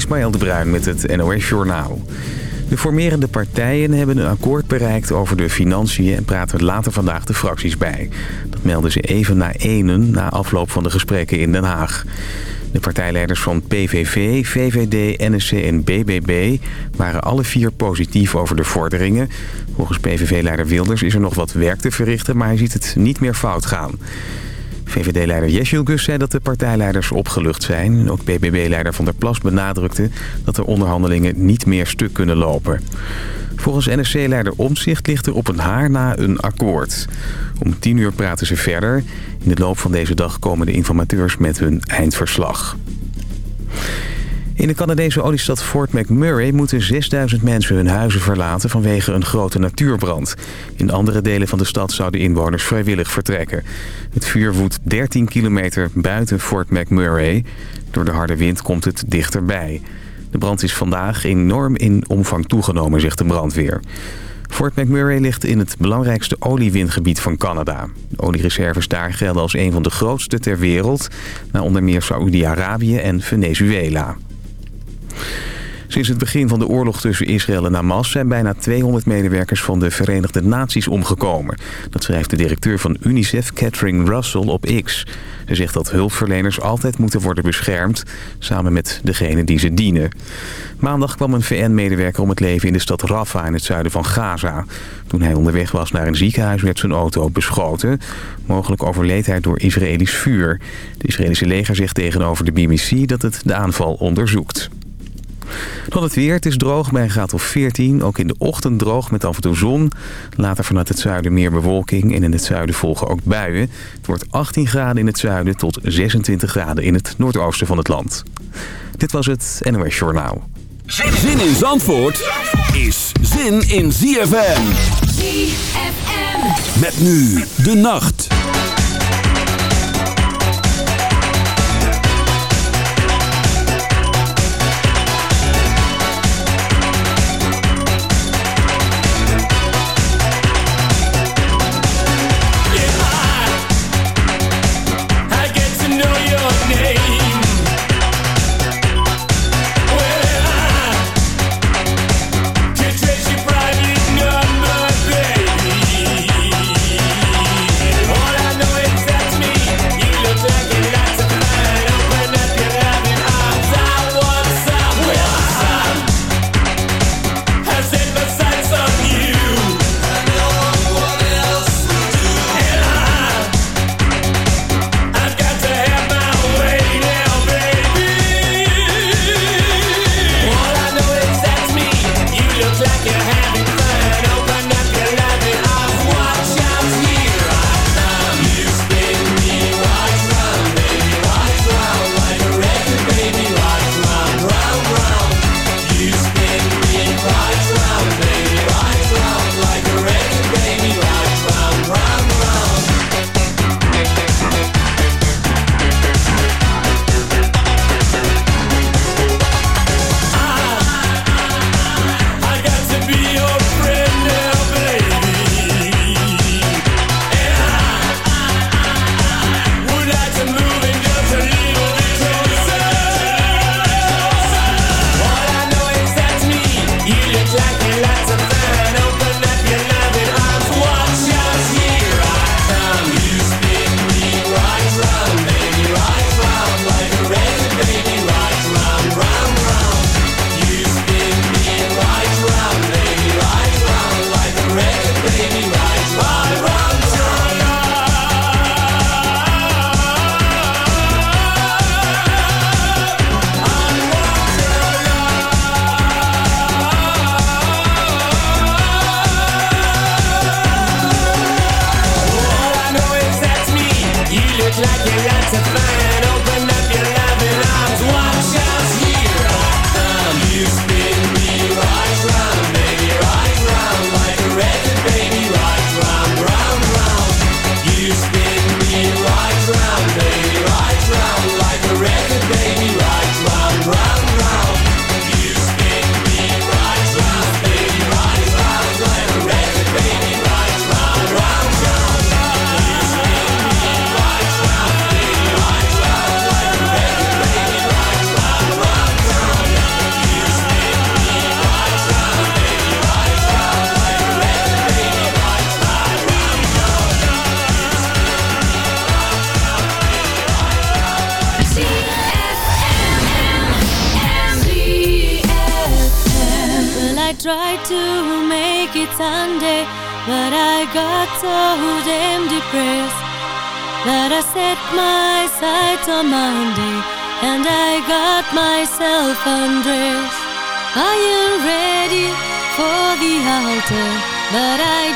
Ismaël de Bruin met het NOS Journaal. De formerende partijen hebben een akkoord bereikt over de financiën... en praten later vandaag de fracties bij. Dat melden ze even na enen na afloop van de gesprekken in Den Haag. De partijleiders van PVV, VVD, NSC en BBB waren alle vier positief over de vorderingen. Volgens PVV-leider Wilders is er nog wat werk te verrichten, maar hij ziet het niet meer fout gaan. VVD-leider Jesjilgus zei dat de partijleiders opgelucht zijn. Ook BBB-leider Van der Plas benadrukte dat de onderhandelingen niet meer stuk kunnen lopen. Volgens NSC-leider Omtzigt ligt er op een haar na een akkoord. Om tien uur praten ze verder. In de loop van deze dag komen de informateurs met hun eindverslag. In de Canadese oliestad Fort McMurray moeten 6000 mensen hun huizen verlaten vanwege een grote natuurbrand. In andere delen van de stad zouden inwoners vrijwillig vertrekken. Het vuur woedt 13 kilometer buiten Fort McMurray. Door de harde wind komt het dichterbij. De brand is vandaag enorm in omvang toegenomen, zegt de brandweer. Fort McMurray ligt in het belangrijkste oliewindgebied van Canada. De oliereserves daar gelden als een van de grootste ter wereld... na onder meer Saoedi-Arabië en Venezuela. Sinds het begin van de oorlog tussen Israël en Hamas... zijn bijna 200 medewerkers van de Verenigde Naties omgekomen. Dat schrijft de directeur van UNICEF, Catherine Russell, op X. Ze zegt dat hulpverleners altijd moeten worden beschermd... samen met degene die ze dienen. Maandag kwam een VN-medewerker om het leven in de stad Rafah... in het zuiden van Gaza. Toen hij onderweg was naar een ziekenhuis werd zijn auto beschoten. Mogelijk overleed hij door Israëlisch vuur. De Israëlische leger zegt tegenover de BBC dat het de aanval onderzoekt. Dan het weer. Het is droog bij een graad of 14. Ook in de ochtend droog met af en toe zon. Later vanuit het zuiden meer bewolking. En in het zuiden volgen ook buien. Het wordt 18 graden in het zuiden tot 26 graden in het noordoosten van het land. Dit was het NOS Journaal. Zin in Zandvoort is zin in ZFM. ZFM. Met nu de nacht.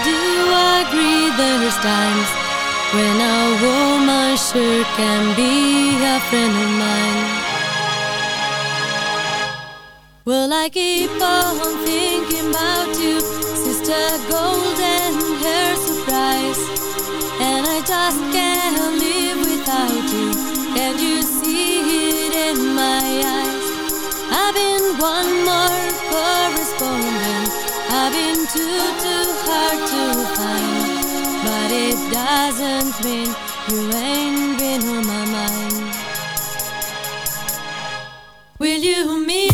Do agree there's times when a woman sure can be a friend of mine. Well, I keep on thinking about you, Sister Golden Hair Surprise. And I just can't live without you. Can you see it in my eyes? I've been one more correspondent. I've been too, too hard to find. But it doesn't mean you ain't been on my mind. Will you meet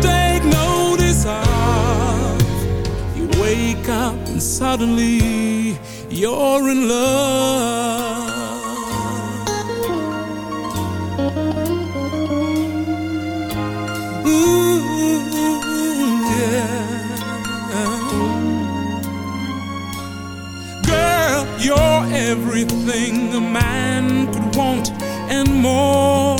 take notice of. You wake up and suddenly you're in love. Ooh, yeah. Girl, you're everything a man could want and more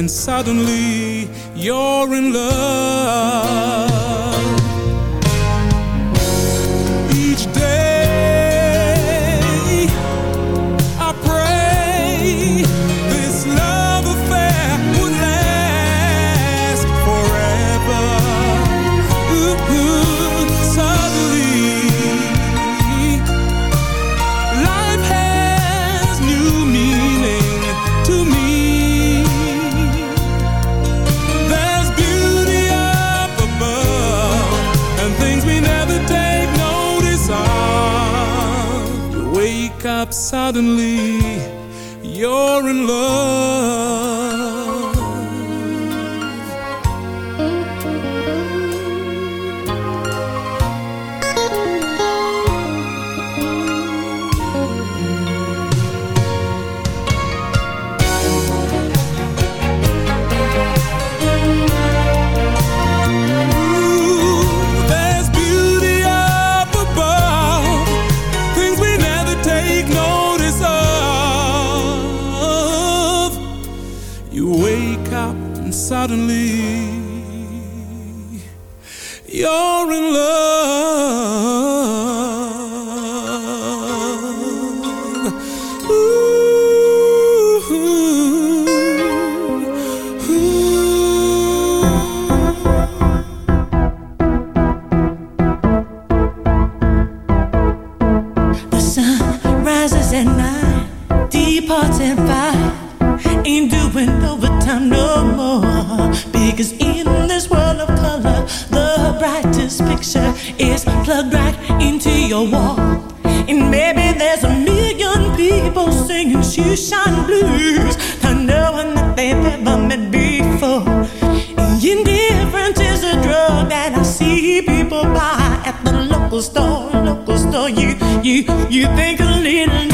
and suddenly you're in love. Each day you, you think a little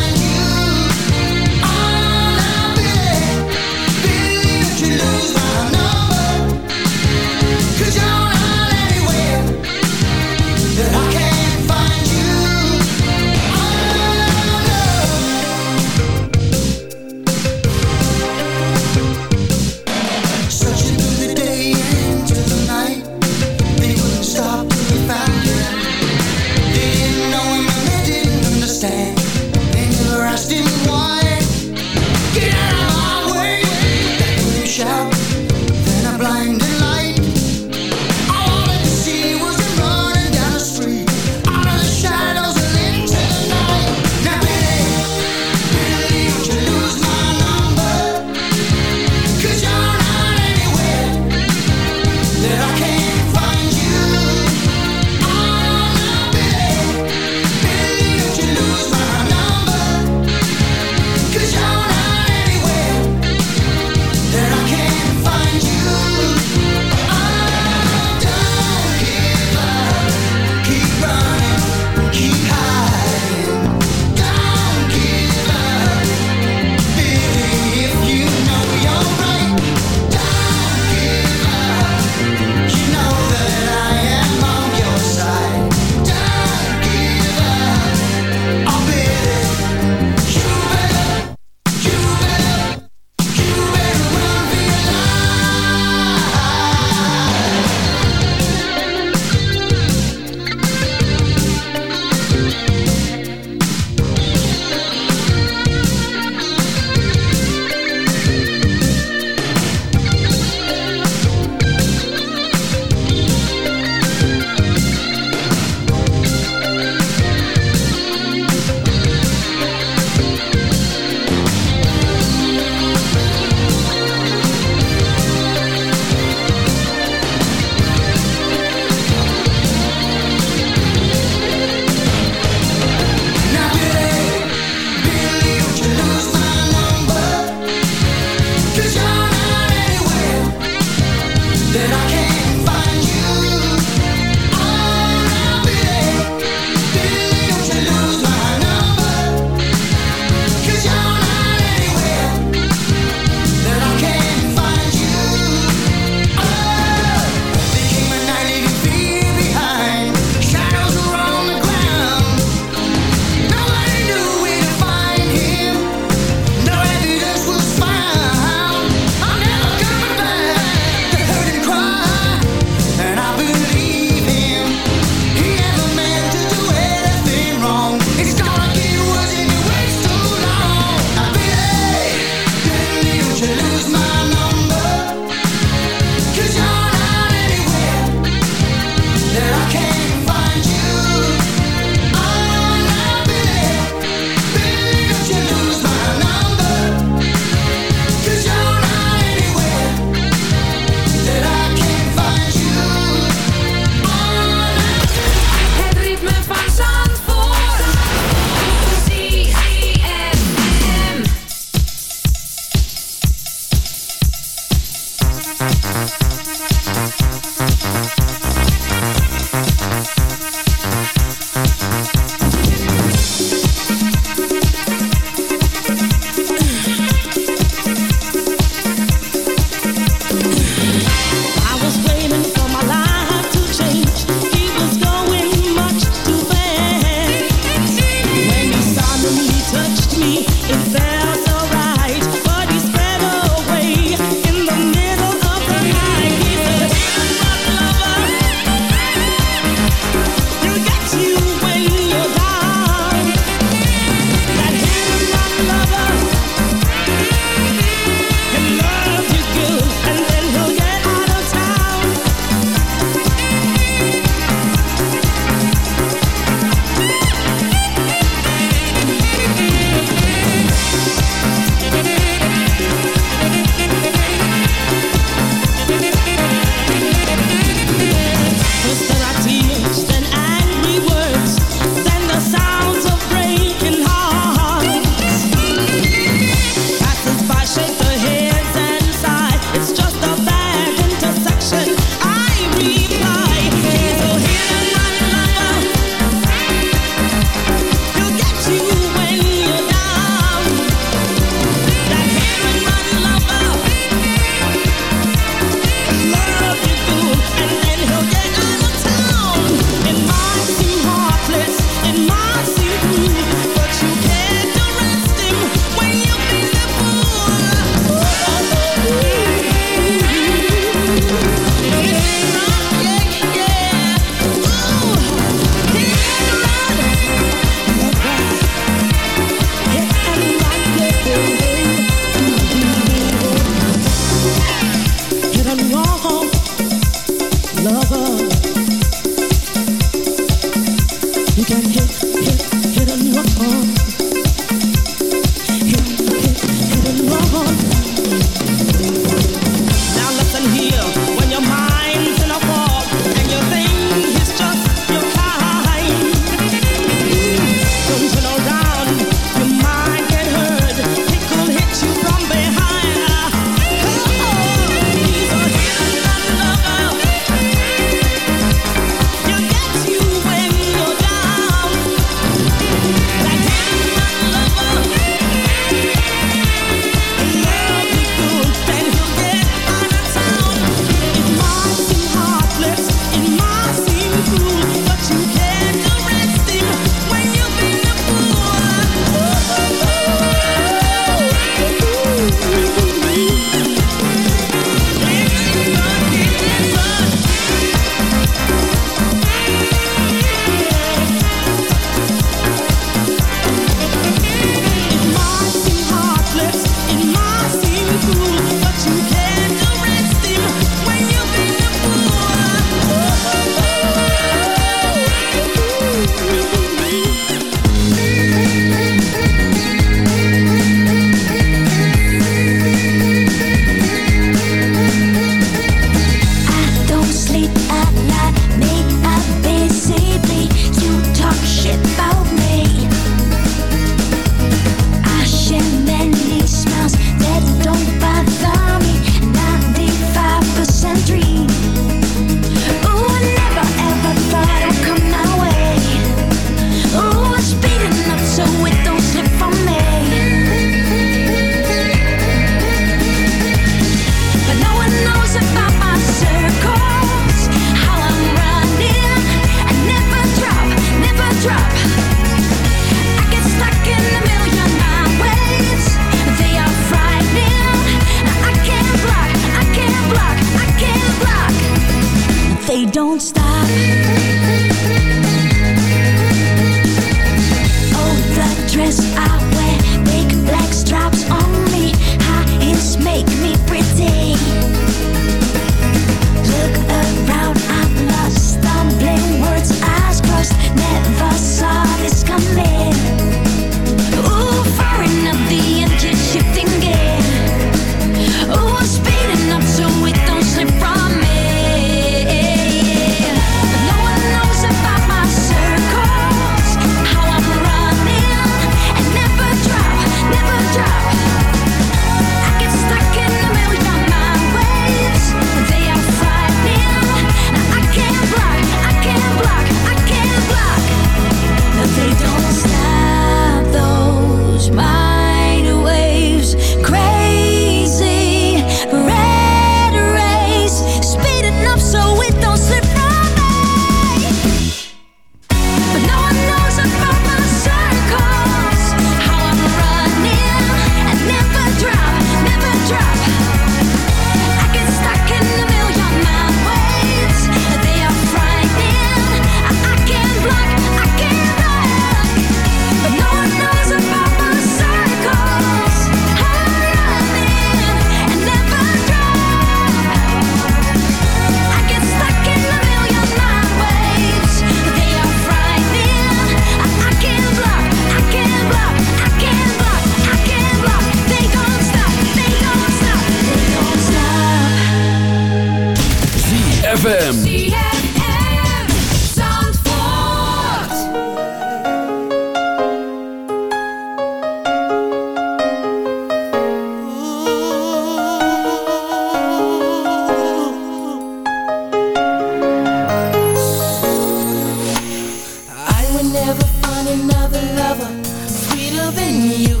would never find another lover sweeter than you,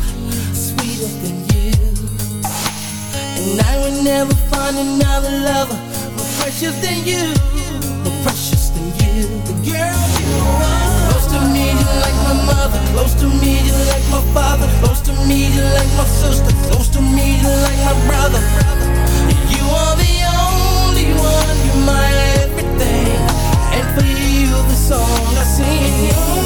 sweeter than you. And I would never find another lover more precious than you, more precious than you. The girl you are. Close to me, you like my mother. Close to me, you like my father. Close to me, you like my sister. Close to me, you like my brother. You are the only one. You're Feel the song I sing.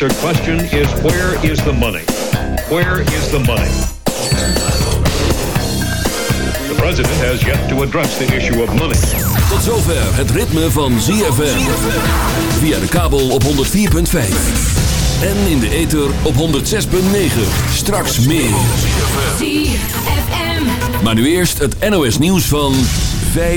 Unanswered question is where is the money? Where is the money? The president has yet to address the issue of money. Tot zover het ritme van ZFM. Via de kabel op 104.5. En in de ether op 106.9. Straks meer. ZFM. Maar nu eerst het NOS nieuws van 5.